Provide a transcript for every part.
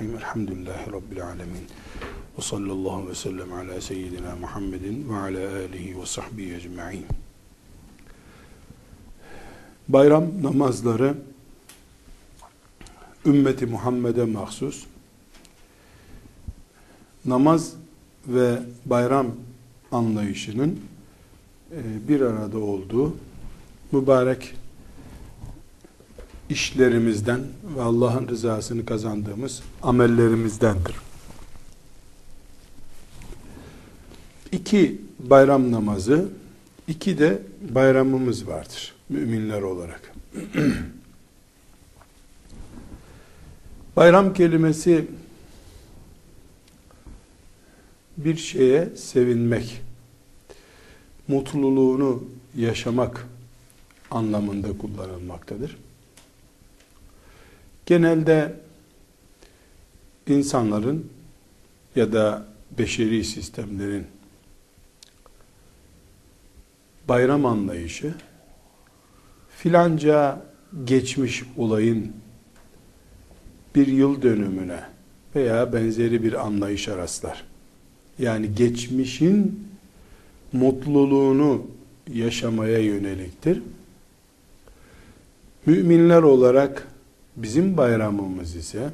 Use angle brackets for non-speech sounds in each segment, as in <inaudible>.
Bismillahirrahmanirrahim. Elhamdülillahi Rabbil alemin. Ve sallallahu ve sellem ala seyyidina Muhammedin ve ala alihi ve sahbihi ecma'in. Bayram namazları ümmeti Muhammed'e mahsus namaz ve bayram anlayışının e, bir arada olduğu mübarek işlerimizden ve Allah'ın rızasını kazandığımız amellerimizdendir. İki bayram namazı, iki de bayramımız vardır müminler olarak. <clears throat> bayram kelimesi bir şeye sevinmek, mutluluğunu yaşamak anlamında kullanılmaktadır. Genelde insanların ya da beşeri sistemlerin bayram anlayışı filanca geçmiş olayın bir yıl dönümüne veya benzeri bir anlayışa rastlar. Yani geçmişin mutluluğunu yaşamaya yöneliktir. Müminler olarak bizim bayramımız ise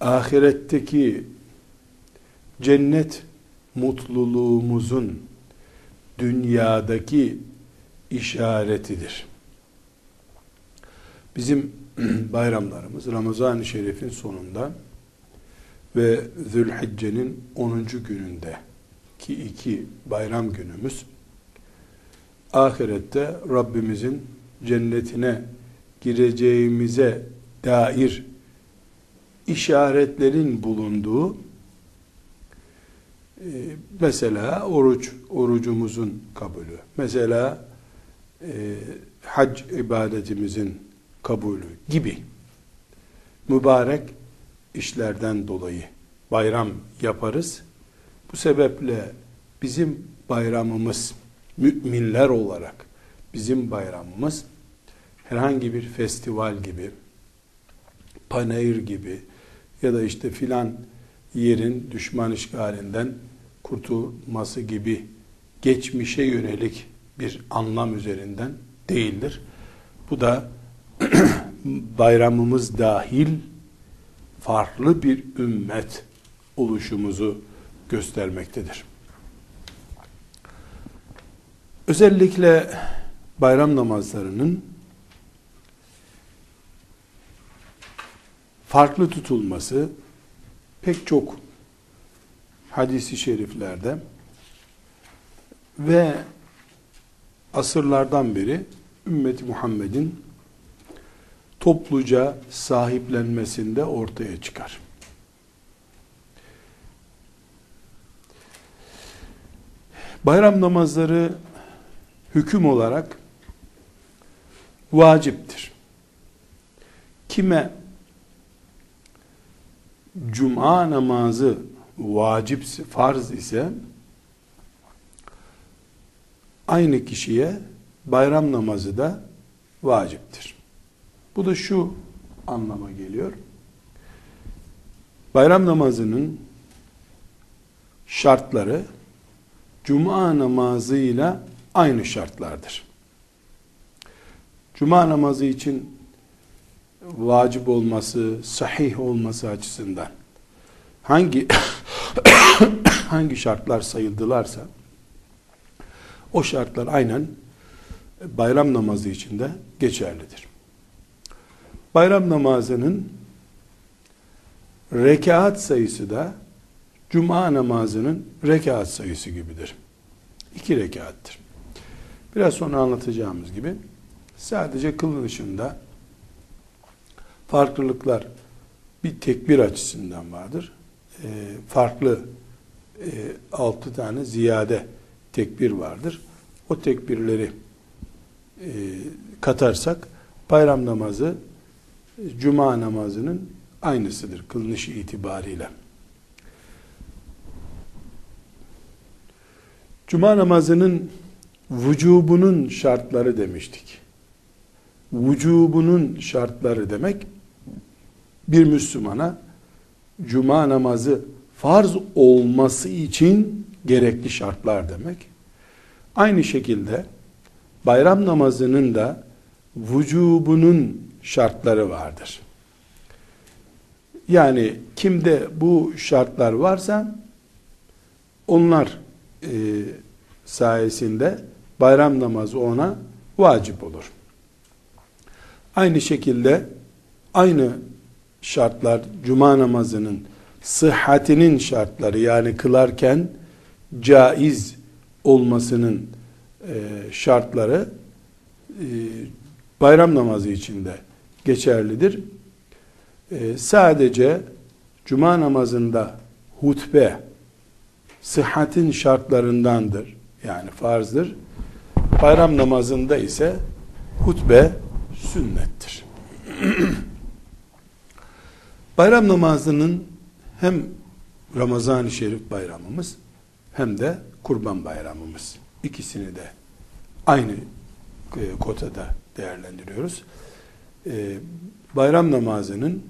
ahiretteki cennet mutluluğumuzun dünyadaki işaretidir. Bizim <clears throat> bayramlarımız Ramazan-ı Şerif'in sonunda ve Zülhicce'nin 10. gününde ki iki bayram günümüz ahirette Rabbimizin cennetine gireceğimize dair işaretlerin bulunduğu e, mesela oruç orucumuzun kabulü mesela e, hac ibadetimizin kabulü gibi mübarek işlerden dolayı bayram yaparız. Bu sebeple bizim bayramımız müminler olarak bizim bayramımız herhangi bir festival gibi panayır gibi ya da işte filan yerin düşman işgalinden kurtulması gibi geçmişe yönelik bir anlam üzerinden değildir. Bu da <clears throat> bayramımız dahil farklı bir ümmet oluşumuzu göstermektedir. Özellikle bayram namazlarının farklı tutulması pek çok hadisi şeriflerde ve asırlardan beri ümmeti Muhammed'in topluca sahiplenmesinde ortaya çıkar. Bayram namazları hüküm olarak vaciptir. Kime cuma namazı vacip farz ise aynı kişiye bayram namazı da vaciptir. Bu da şu anlama geliyor. Bayram namazının şartları cuma namazıyla aynı şartlardır. Cuma namazı için vacip olması, sahih olması açısından hangi <coughs> hangi şartlar sayıldılarsa o şartlar aynen bayram namazı için de geçerlidir. Bayram namazının rekat sayısı da cuma namazının rekat sayısı gibidir. İki rekattır. Biraz sonra anlatacağımız gibi sadece kılınışında farklılıklar bir tekbir açısından vardır. E, farklı e, altı tane ziyade tekbir vardır. O tekbirleri e, katarsak bayram namazı cuma namazının aynısıdır kılınış itibariyle. Cuma namazının vücubunun şartları demiştik. Vücubunun şartları demek bir Müslümana cuma namazı farz olması için gerekli şartlar demek. Aynı şekilde bayram namazının da vücubunun şartları vardır. Yani kimde bu şartlar varsa onlar e, sayesinde bayram namazı ona vacip olur. Aynı şekilde aynı şartlar cuma namazının sıhhatinin şartları yani kılarken caiz olmasının e, şartları e, bayram namazı içinde geçerlidir. E, sadece cuma namazında hutbe sıhhatin şartlarındandır. Yani farzdır. Bayram namazında ise hutbe sünnettir. <clears throat> Bayram namazının hem Ramazan-ı Şerif bayramımız hem de Kurban bayramımız. ikisini de aynı e, kotada değerlendiriyoruz. E, bayram namazının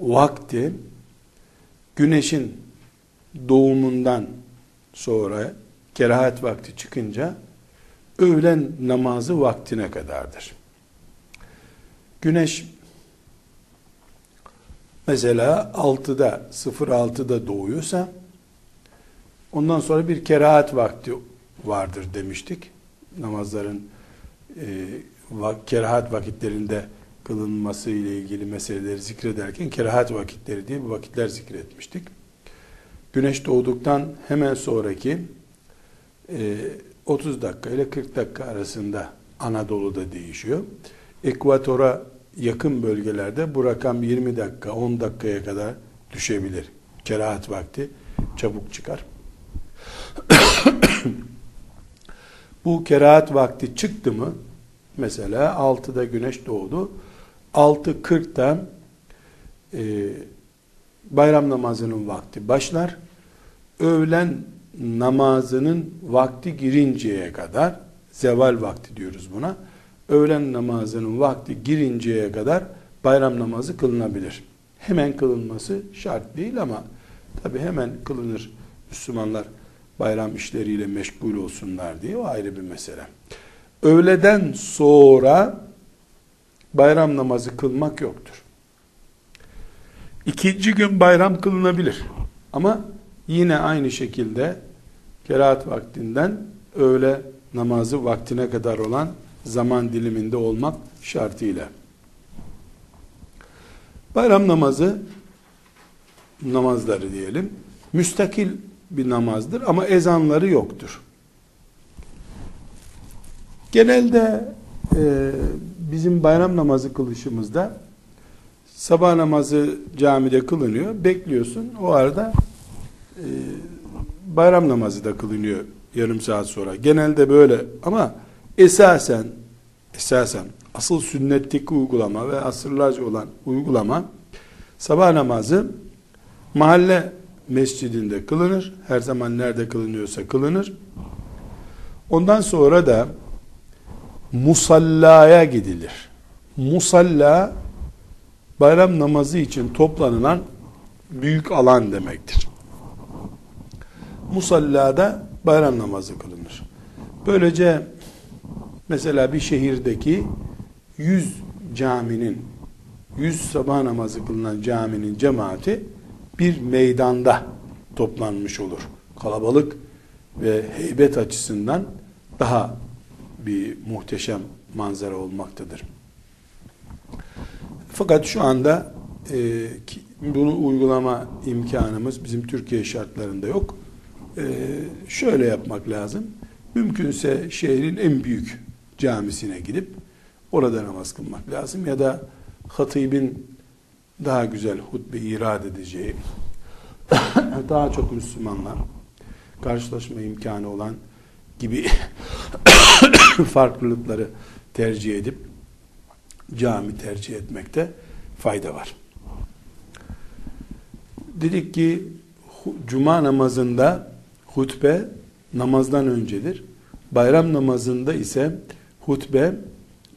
vakti güneşin doğumundan sonra kerahat vakti çıkınca öğlen namazı vaktine kadardır. Güneş mesela 6'da 06'da doğuyorsa ondan sonra bir kerahat vakti vardır demiştik. Namazların e, vak, kerahat vakitlerinde kılınması ile ilgili meseleleri zikrederken kerahat vakitleri diye bu vakitler zikretmiştik. Güneş doğduktan hemen sonraki e, 30 dakika ile 40 dakika arasında Anadolu'da değişiyor. Ekvatora yakın bölgelerde bu rakam 20 dakika, 10 dakikaya kadar düşebilir. Kerahat vakti çabuk çıkar. <coughs> bu kerahat vakti çıktı mı, mesela 6'da güneş doğdu, 6.40'da e, bayram namazının vakti başlar. Öğlen namazının vakti girinceye kadar, zeval vakti diyoruz buna, öğlen namazının vakti girinceye kadar bayram namazı kılınabilir. Hemen kılınması şart değil ama tabi hemen kılınır. Müslümanlar bayram işleriyle meşgul olsunlar diye o ayrı bir mesele. Öğleden sonra bayram namazı kılmak yoktur. İkinci gün bayram kılınabilir. Ama yine aynı şekilde kerahat vaktinden öğle namazı vaktine kadar olan zaman diliminde olmak şartıyla. Bayram namazı namazları diyelim. Müstakil bir namazdır ama ezanları yoktur. Genelde e, bizim bayram namazı kılışımızda sabah namazı camide kılınıyor. Bekliyorsun. O arada e, bayram namazı da kılınıyor yarım saat sonra. Genelde böyle ama esasen esasen asıl sünnetteki uygulama ve asırlarca olan uygulama sabah namazı mahalle mescidinde kılınır. Her zaman nerede kılınıyorsa kılınır. Ondan sonra da musallaya gidilir. Musalla bayram namazı için toplanılan büyük alan demektir. Musallada bayram namazı kılınır. Böylece mesela bir şehirdeki 100 caminin 100 sabah namazı kılınan caminin cemaati bir meydanda toplanmış olur. Kalabalık ve heybet açısından daha bir muhteşem manzara olmaktadır. Fakat şu anda e, bunu uygulama imkanımız bizim Türkiye şartlarında yok. E, şöyle yapmak lazım. Mümkünse şehrin en büyük camisine gidip orada namaz kılmak lazım. Ya da hatibin daha güzel hutbe irad edeceği, <coughs> daha çok Müslümanlar karşılaşma imkanı olan gibi <coughs> farklılıkları tercih edip cami tercih etmekte fayda var. Dedik ki cuma namazında hutbe namazdan öncedir. Bayram namazında ise hutbe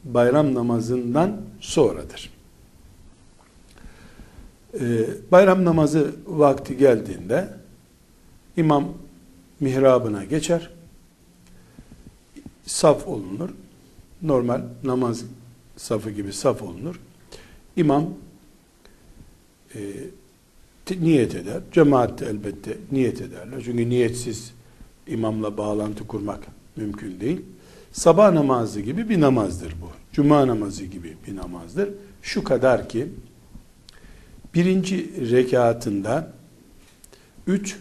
bayram namazından sonradır. Ee, bayram namazı vakti geldiğinde imam mihrabına geçer. Saf olunur. Normal namaz safı gibi saf olunur. İmam e, niyet eder. Cemaat de elbette niyet ederler. Çünkü niyetsiz imamla bağlantı kurmak mümkün değil. Sabah namazı gibi bir namazdır bu. Cuma namazı gibi bir namazdır. Şu kadar ki birinci rekatında üç,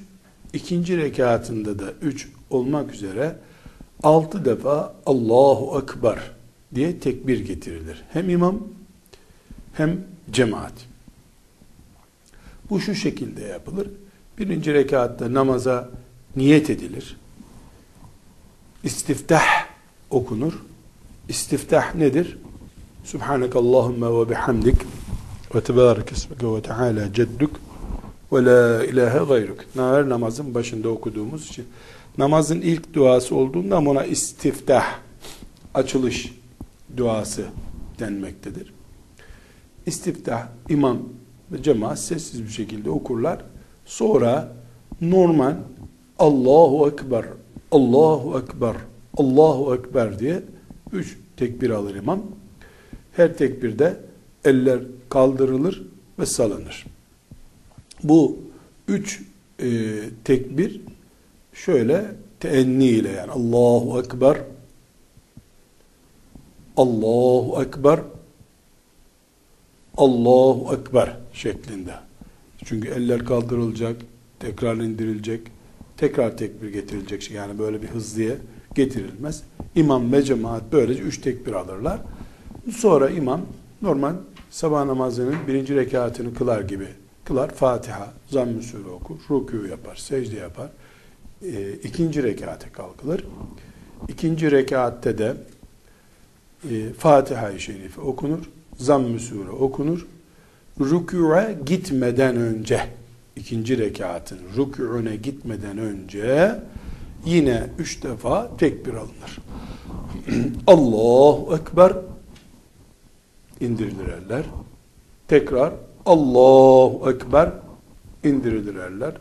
ikinci rekatında da üç olmak üzere altı defa Allahu Ekber diye tekbir getirilir. Hem imam hem cemaat. Bu şu şekilde yapılır. Birinci rekatta namaza niyet edilir. İstiftah okunur. İstiftah nedir? Subhanakallahumma ve bihamdik ve tebarek ismike ve teala ceddük ve la ilahe gayruk. Her namazın başında okuduğumuz için namazın ilk duası olduğunda ona istiftah açılış duası denmektedir. İstiftah imam ve cemaat sessiz bir şekilde okurlar. Sonra normal Allahu Ekber, Allahu Ekber, Allahu Ekber diye üç tekbir alır imam. Her tekbirde eller kaldırılır ve salınır. Bu üç e, tekbir şöyle teenni ile yani Allahu Ekber, Allahu Ekber, Allahu Ekber şeklinde. Çünkü eller kaldırılacak, tekrar indirilecek, tekrar tekbir getirilecek. Yani böyle bir hızlıya getirilmez. İmam ve cemaat böylece üç tekbir alırlar. Sonra imam normal sabah namazının birinci rekatını kılar gibi kılar. Fatiha, zamm-ı sure okur, rükû yapar, secde yapar. E, ikinci rekate kalkılır. İkinci rekatte de e, Fatiha-i Şerife okunur. Zamm-ı sure okunur. Rükû'a gitmeden önce ikinci rekatın rükûne gitmeden önce yine üç defa tekbir alınır. <clears throat> Allahu Ekber indirilir eller. Tekrar Allahu Ekber indirilir eller.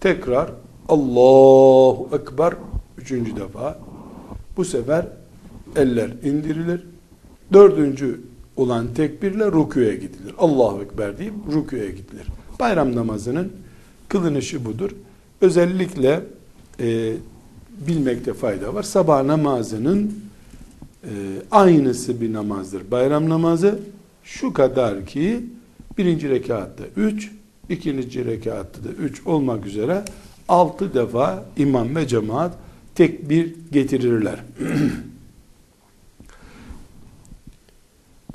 Tekrar Allahu Ekber üçüncü defa. Bu sefer eller indirilir. Dördüncü olan tekbirle rüküye gidilir. Allahu Ekber deyip rüküye gidilir. Bayram namazının kılınışı budur. Özellikle e, bilmekte fayda var. Sabah namazının e, aynısı bir namazdır. Bayram namazı şu kadar ki birinci rekatta üç, ikinci rekatta da üç olmak üzere altı defa imam ve cemaat tekbir getirirler. <clears throat>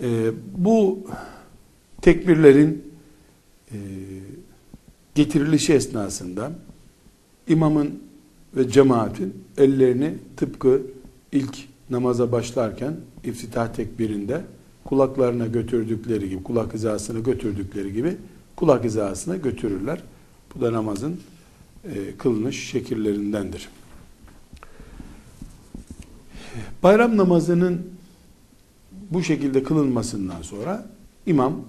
e, bu tekbirlerin e, getirilişi esnasında imamın ve cemaatin ellerini tıpkı ilk namaza başlarken iftitah tekbirinde kulaklarına götürdükleri gibi, kulak hizasına götürdükleri gibi kulak hizasına götürürler. Bu da namazın e, kılınış şekillerindendir. Bayram namazının bu şekilde kılınmasından sonra imam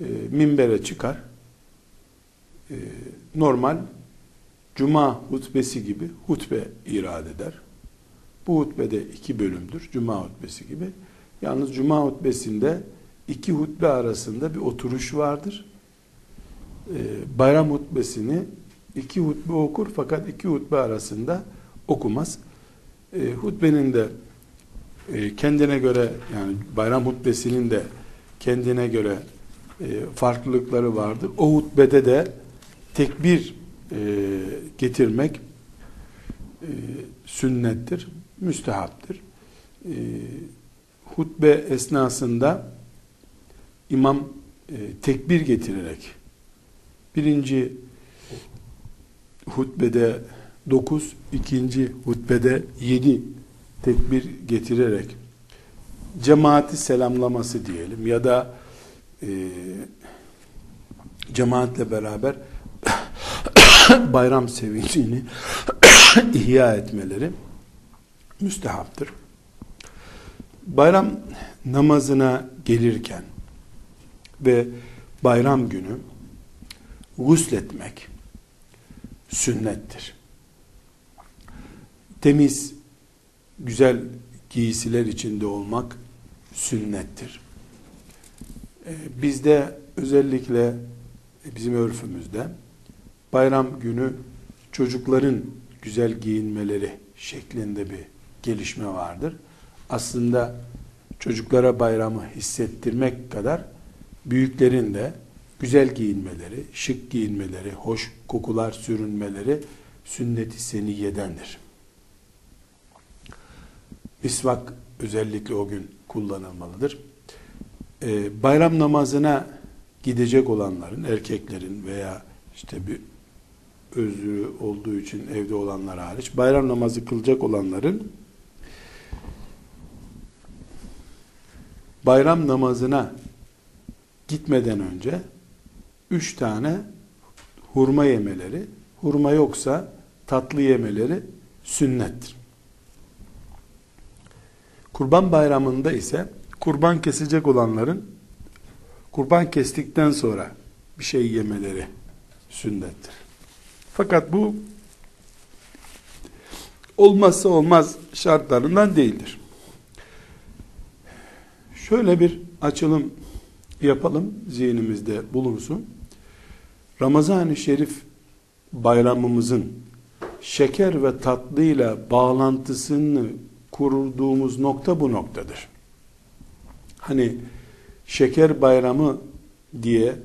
e, minbere çıkar. E, normal cuma hutbesi gibi hutbe irad eder. Bu hutbede iki bölümdür. Cuma hutbesi gibi. Yalnız cuma hutbesinde iki hutbe arasında bir oturuş vardır. Ee, bayram hutbesini iki hutbe okur fakat iki hutbe arasında okumaz. Ee, hutbenin de e, kendine göre yani bayram hutbesinin de kendine göre e, farklılıkları vardır. O hutbede de tekbir e, getirmek sünnettir, müstehaptır. hutbe esnasında imam tekbir getirerek birinci hutbede dokuz, ikinci hutbede yedi tekbir getirerek cemaati selamlaması diyelim ya da e, cemaatle beraber <coughs> bayram sevincini <coughs> ihya etmeleri müstehaptır. Bayram namazına gelirken ve bayram günü gusletmek sünnettir. Temiz, güzel giysiler içinde olmak sünnettir. Ee, bizde özellikle bizim örfümüzde bayram günü çocukların güzel giyinmeleri şeklinde bir gelişme vardır. Aslında çocuklara bayramı hissettirmek kadar büyüklerin de güzel giyinmeleri, şık giyinmeleri, hoş kokular sürünmeleri sünnet-i seniyedendir. Misvak özellikle o gün kullanılmalıdır. Ee, bayram namazına gidecek olanların, erkeklerin veya işte bir özrü olduğu için evde olanlar hariç, bayram namazı kılacak olanların bayram namazına gitmeden önce üç tane hurma yemeleri, hurma yoksa tatlı yemeleri sünnettir. Kurban bayramında ise kurban kesecek olanların kurban kestikten sonra bir şey yemeleri sünnettir. Fakat bu olmazsa olmaz şartlarından değildir. Şöyle bir açılım yapalım, zihnimizde bulunsun. Ramazan-ı Şerif bayramımızın şeker ve tatlıyla bağlantısını kurduğumuz nokta bu noktadır. Hani şeker bayramı diye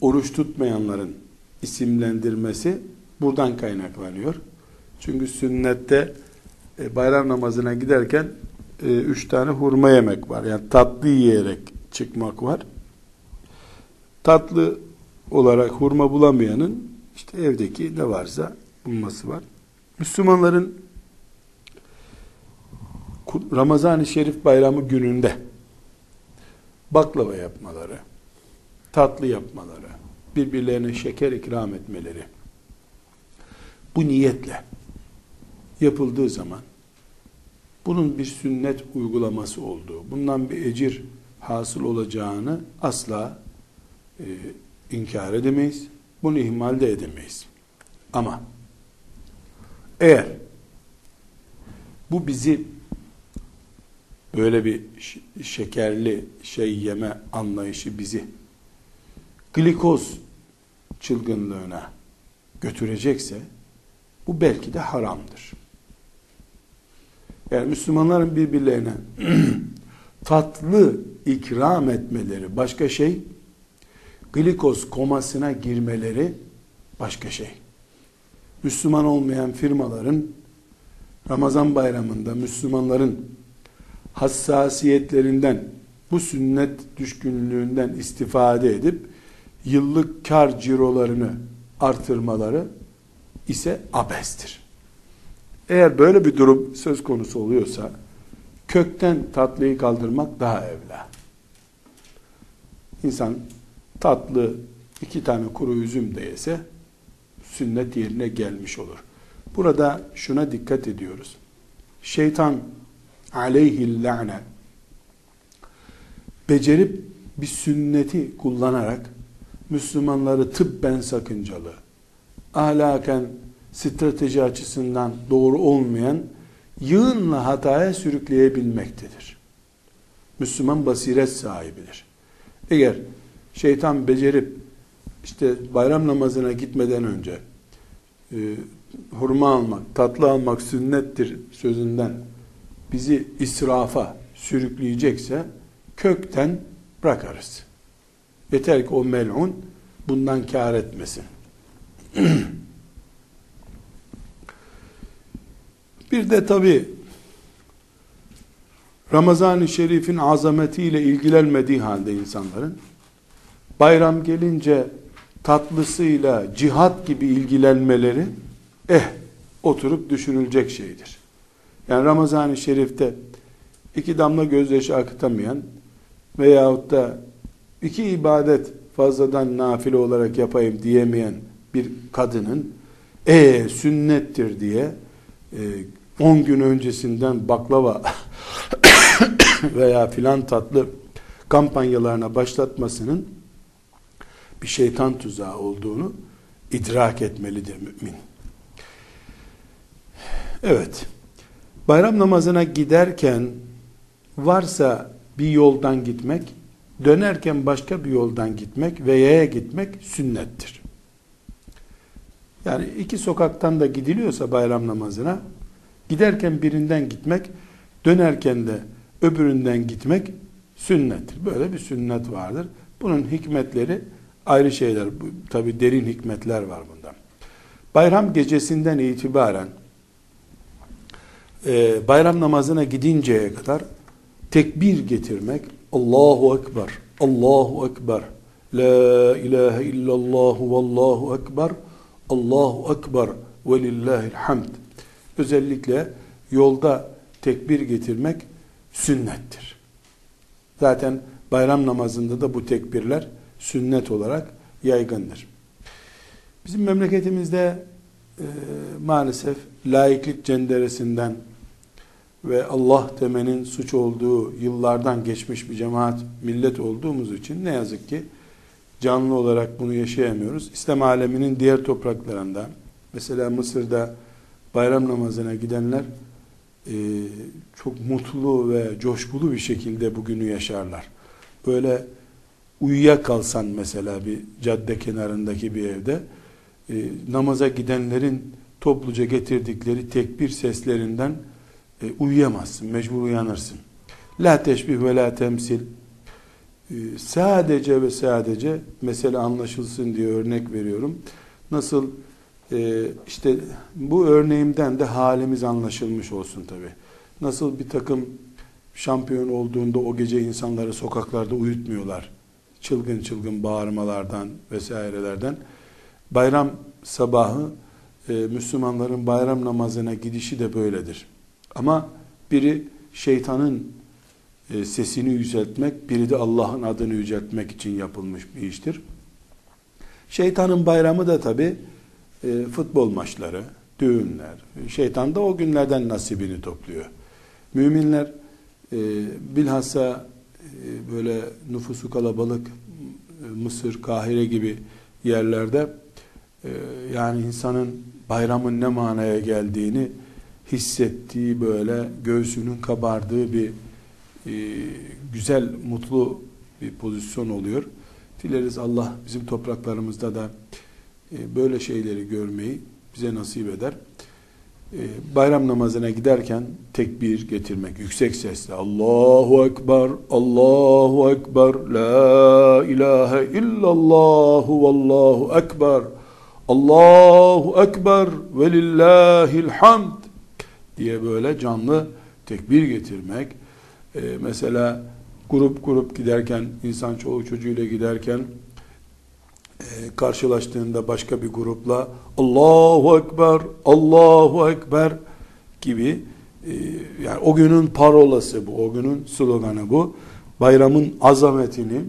oruç tutmayanların isimlendirmesi buradan kaynaklanıyor. Çünkü sünnette e, bayram namazına giderken e, üç tane hurma yemek var. Yani tatlı yiyerek çıkmak var. Tatlı olarak hurma bulamayanın işte evdeki ne varsa bulması var. Müslümanların Ramazan-ı Şerif bayramı gününde baklava yapmaları, tatlı yapmaları, birbirlerine şeker ikram etmeleri bu niyetle yapıldığı zaman bunun bir sünnet uygulaması olduğu, bundan bir ecir hasıl olacağını asla e, inkar edemeyiz. Bunu ihmal de edemeyiz. Ama eğer bu bizi böyle bir şekerli şey yeme anlayışı bizi glikoz çılgınlığına götürecekse bu belki de haramdır. Yani Müslümanların birbirlerine <clears throat> tatlı ikram etmeleri başka şey, glikoz komasına girmeleri başka şey. Müslüman olmayan firmaların Ramazan bayramında Müslümanların hassasiyetlerinden bu sünnet düşkünlüğünden istifade edip yıllık kar cirolarını artırmaları ise abestir. Eğer böyle bir durum söz konusu oluyorsa kökten tatlıyı kaldırmak daha evla. İnsan tatlı iki tane kuru üzüm de yese sünnet yerine gelmiş olur. Burada şuna dikkat ediyoruz. Şeytan aleyhil la'ne becerip bir sünneti kullanarak Müslümanları tıbben sakıncalı, ahlaken strateji açısından doğru olmayan yığınla hataya sürükleyebilmektedir. Müslüman basiret sahibidir. Eğer şeytan becerip işte bayram namazına gitmeden önce e, hurma almak, tatlı almak sünnettir sözünden bizi israfa sürükleyecekse kökten bırakarız. Yeter ki o melun bundan kar etmesin. <clears throat> Bir de tabi Ramazan-ı Şerif'in azametiyle ilgilenmediği halde insanların bayram gelince tatlısıyla cihat gibi ilgilenmeleri eh oturup düşünülecek şeydir. Yani Ramazan-ı Şerif'te iki damla gözyaşı akıtamayan veyahut da iki ibadet fazladan nafile olarak yapayım diyemeyen bir kadının e sünnettir diye 10 e, gün öncesinden baklava <coughs> veya filan tatlı kampanyalarına başlatmasının bir şeytan tuzağı olduğunu idrak etmelidir mümin. Evet. Bayram namazına giderken varsa bir yoldan gitmek, dönerken başka bir yoldan gitmek ve yaya gitmek sünnettir. Yani iki sokaktan da gidiliyorsa bayram namazına, giderken birinden gitmek, dönerken de öbüründen gitmek sünnettir. Böyle bir sünnet vardır. Bunun hikmetleri ayrı şeyler. Tabi derin hikmetler var bundan. Bayram gecesinden itibaren e, bayram namazına gidinceye kadar tekbir getirmek Allahu Ekber, Allahu Ekber, La ilahe illallah vallahu ekber, Allahu ekber ve lillahil hamd. Özellikle yolda tekbir getirmek sünnettir. Zaten bayram namazında da bu tekbirler sünnet olarak yaygındır. Bizim memleketimizde e, maalesef laiklik cenderesinden ve Allah demenin suç olduğu yıllardan geçmiş bir cemaat millet olduğumuz için ne yazık ki canlı olarak bunu yaşayamıyoruz. İslam aleminin diğer topraklarında mesela Mısır'da bayram namazına gidenler e, çok mutlu ve coşkulu bir şekilde bugünü yaşarlar. Böyle uyuyakalsan mesela bir cadde kenarındaki bir evde e, namaza gidenlerin topluca getirdikleri tekbir seslerinden e, uyuyamazsın, mecbur uyanırsın. La teşbih ve la temsil. E, sadece ve sadece mesele anlaşılsın diye örnek veriyorum. Nasıl e, işte bu örneğimden de halimiz anlaşılmış olsun tabi. Nasıl bir takım şampiyon olduğunda o gece insanları sokaklarda uyutmuyorlar. Çılgın çılgın bağırmalardan vesairelerden. Bayram sabahı e, Müslümanların bayram namazına gidişi de böyledir. Ama biri şeytanın e, sesini yüceltmek, biri de Allah'ın adını yüceltmek için yapılmış bir iştir. Şeytanın bayramı da tabi e, futbol maçları, düğünler. Şeytan da o günlerden nasibini topluyor. Müminler e, bilhassa böyle nüfusu kalabalık Mısır, Kahire gibi yerlerde yani insanın bayramın ne manaya geldiğini hissettiği böyle göğsünün kabardığı bir e, güzel, mutlu bir pozisyon oluyor. Dileriz Allah bizim topraklarımızda da e, böyle şeyleri görmeyi bize nasip eder. E, bayram namazına giderken tekbir getirmek yüksek sesle Allahu Ekber, Allahu Ekber, La ilahe illallahu vallahu Ekber, Allahu Ekber ve lillahil hamd diye böyle canlı tekbir getirmek. Ee, mesela grup grup giderken, insan çoğu çocuğuyla giderken e, karşılaştığında başka bir grupla Allahu Ekber, Allahu Ekber gibi e, yani o günün parolası bu, o günün sloganı bu. Bayramın azametini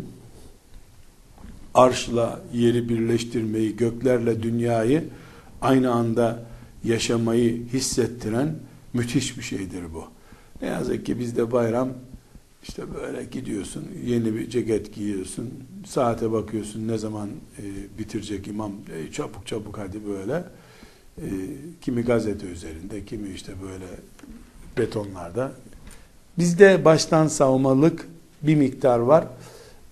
arşla yeri birleştirmeyi, göklerle dünyayı aynı anda yaşamayı hissettiren Müthiş bir şeydir bu. Ne yazık ki bizde bayram işte böyle gidiyorsun, yeni bir ceket giyiyorsun, saate bakıyorsun ne zaman e, bitirecek imam, e, çabuk çabuk hadi böyle. E, kimi gazete üzerinde, kimi işte böyle betonlarda. Bizde baştan savmalık bir miktar var.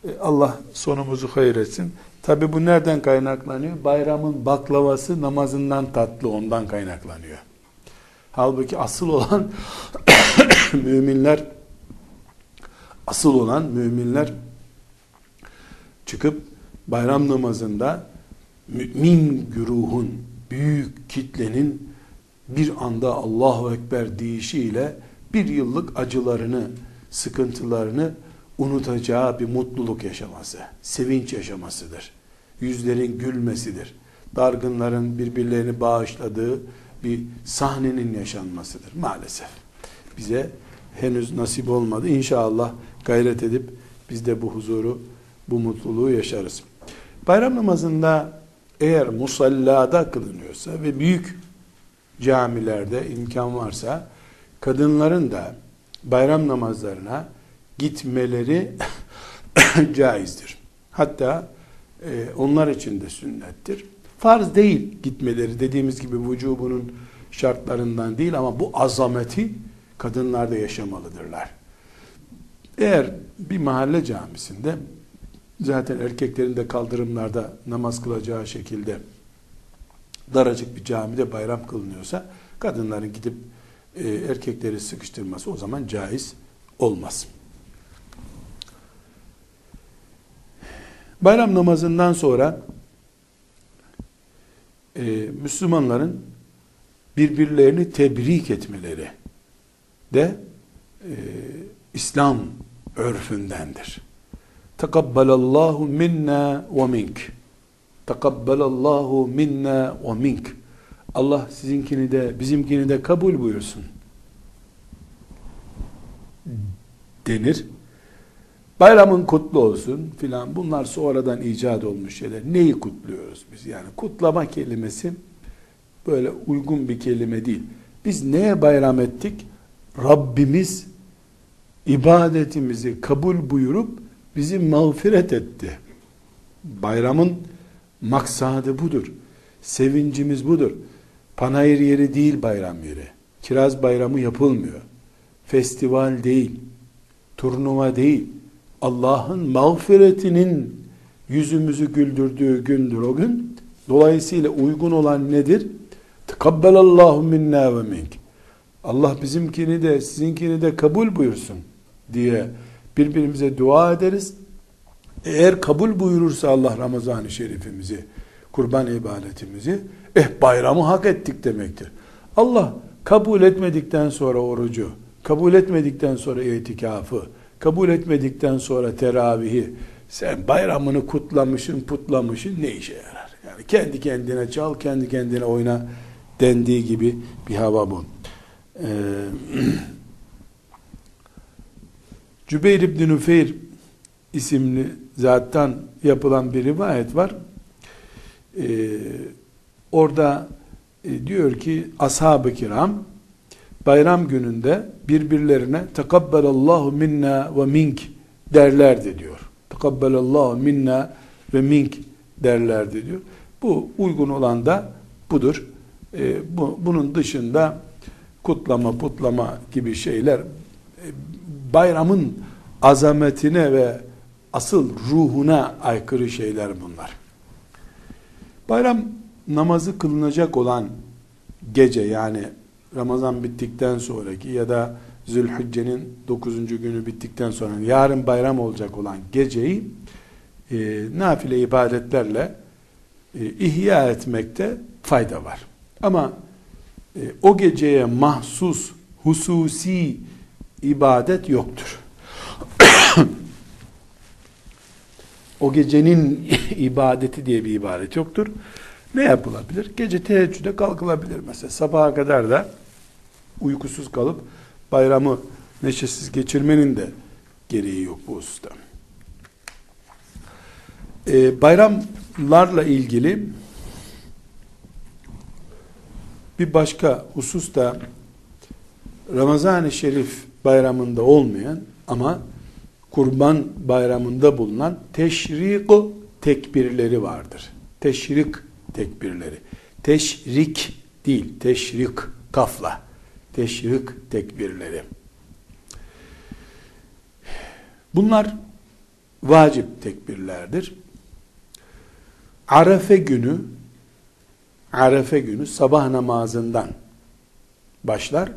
E, Allah sonumuzu hayır etsin. Tabi bu nereden kaynaklanıyor? Bayramın baklavası namazından tatlı ondan kaynaklanıyor. Halbuki asıl olan <coughs> müminler asıl olan müminler çıkıp bayram namazında mümin güruhun büyük kitlenin bir anda Allahu Ekber deyişiyle bir yıllık acılarını, sıkıntılarını unutacağı bir mutluluk yaşaması, sevinç yaşamasıdır. Yüzlerin gülmesidir. Dargınların birbirlerini bağışladığı bir sahnenin yaşanmasıdır maalesef. Bize henüz nasip olmadı. İnşallah gayret edip biz de bu huzuru, bu mutluluğu yaşarız. Bayram namazında eğer musallada kılınıyorsa ve büyük camilerde imkan varsa kadınların da bayram namazlarına gitmeleri <laughs> caizdir. Hatta e, onlar için de sünnettir. Farz değil gitmeleri dediğimiz gibi vücubunun şartlarından değil ama bu azameti kadınlar da yaşamalıdırlar. Eğer bir mahalle camisinde zaten erkeklerin de kaldırımlarda namaz kılacağı şekilde daracık bir camide bayram kılınıyorsa kadınların gidip e, erkekleri sıkıştırması o zaman caiz olmaz. Bayram namazından sonra e, Müslümanların birbirlerini tebrik etmeleri de e, İslam örfündendir. Tekabbelallahu minna ve mink. Tekabbelallahu minna ve mink. Allah sizinkini de bizimkini de kabul buyursun. Denir. Bayramın kutlu olsun filan. Bunlar sonradan icat olmuş şeyler. Neyi kutluyoruz biz? Yani kutlama kelimesi böyle uygun bir kelime değil. Biz neye bayram ettik? Rabbimiz ibadetimizi kabul buyurup bizi mağfiret etti. Bayramın maksadı budur. Sevincimiz budur. Panayır yeri değil bayram yeri. Kiraz bayramı yapılmıyor. Festival değil. Turnuva değil. Allah'ın mağfiretinin yüzümüzü güldürdüğü gündür o gün. Dolayısıyla uygun olan nedir? Tekabbelallahu minna ve mink. Allah bizimkini de sizinkini de kabul buyursun diye birbirimize dua ederiz. Eğer kabul buyurursa Allah Ramazan-ı Şerifimizi, kurban ibadetimizi, eh bayramı hak ettik demektir. Allah kabul etmedikten sonra orucu, kabul etmedikten sonra itikafı, kabul etmedikten sonra teravihi, sen bayramını kutlamışın, putlamışın ne işe yarar? Yani kendi kendine çal, kendi kendine oyna dendiği gibi bir hava bu. Ee, <clears throat> Cübeyr İbni Nüfeyr isimli zattan yapılan bir rivayet var. Ee, orada e, diyor ki ashab-ı kiram bayram gününde birbirlerine tekabbelallahu minna ve mink derlerdi diyor. Tekabbelallahu minna ve mink derlerdi diyor. Bu uygun olan da budur. Ee, bu, bunun dışında kutlama, putlama gibi şeyler e, bayramın azametine ve asıl ruhuna aykırı şeyler bunlar. Bayram namazı kılınacak olan gece yani Ramazan bittikten sonraki ya da Zülhicce'nin 9. günü bittikten sonra yarın bayram olacak olan geceyi e, nafile ibadetlerle e, ihya etmekte fayda var. Ama e, o geceye mahsus hususi ibadet yoktur. <coughs> o gecenin <coughs> ibadeti diye bir ibadet yoktur. Ne yapılabilir? Gece teheccüde kalkılabilir mesela. Sabaha kadar da uykusuz kalıp bayramı neşesiz geçirmenin de gereği yok bu hususta. Ee, bayramlarla ilgili bir başka husus da Ramazan-ı Şerif bayramında olmayan ama kurban bayramında bulunan teşrik tekbirleri vardır. Teşrik tekbirleri. Teşrik değil, teşrik kafla. Teşrik tekbirleri. Bunlar vacip tekbirlerdir. Arefe günü Arefe günü sabah namazından başlar.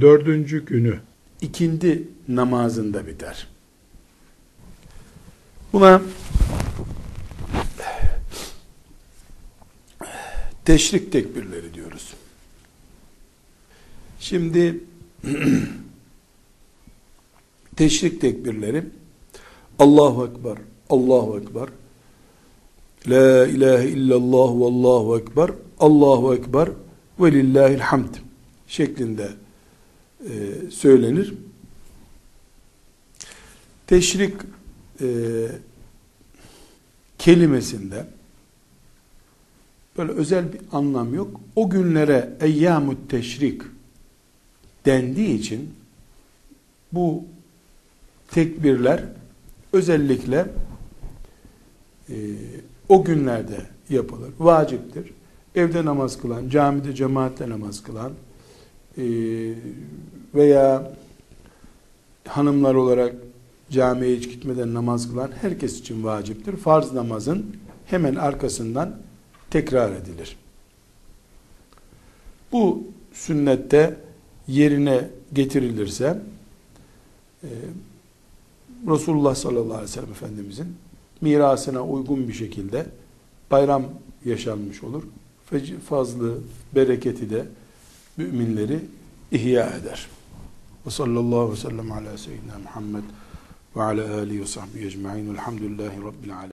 Dördüncü günü ikindi namazında biter. Buna teşrik tekbirleri diyoruz. Şimdi <clears throat> teşrik tekbirleri Allahu Ekber, Allahu Ekber, La ilahe illallah ve Allahu Ekber, Allahu Ekber ve lillahil hamd şeklinde e, söylenir. Teşrik e, kelimesinde böyle özel bir anlam yok. O günlere eyyamut teşrik dendiği için bu tekbirler özellikle e, o günlerde yapılır. Vaciptir. Evde namaz kılan, camide cemaatle namaz kılan e, veya hanımlar olarak camiye hiç gitmeden namaz kılan herkes için vaciptir. Farz namazın hemen arkasından tekrar edilir. Bu sünnette yerine getirilirse e, Resulullah sallallahu aleyhi ve sellem Efendimizin mirasına uygun bir şekilde bayram yaşanmış olur. Fazlı, bereketi de müminleri ihya eder. Ve sallallahu ve sellem ala seyyidina Muhammed ve ala alihi ve sahbihi ecma'in velhamdülillahi rabbil alemin.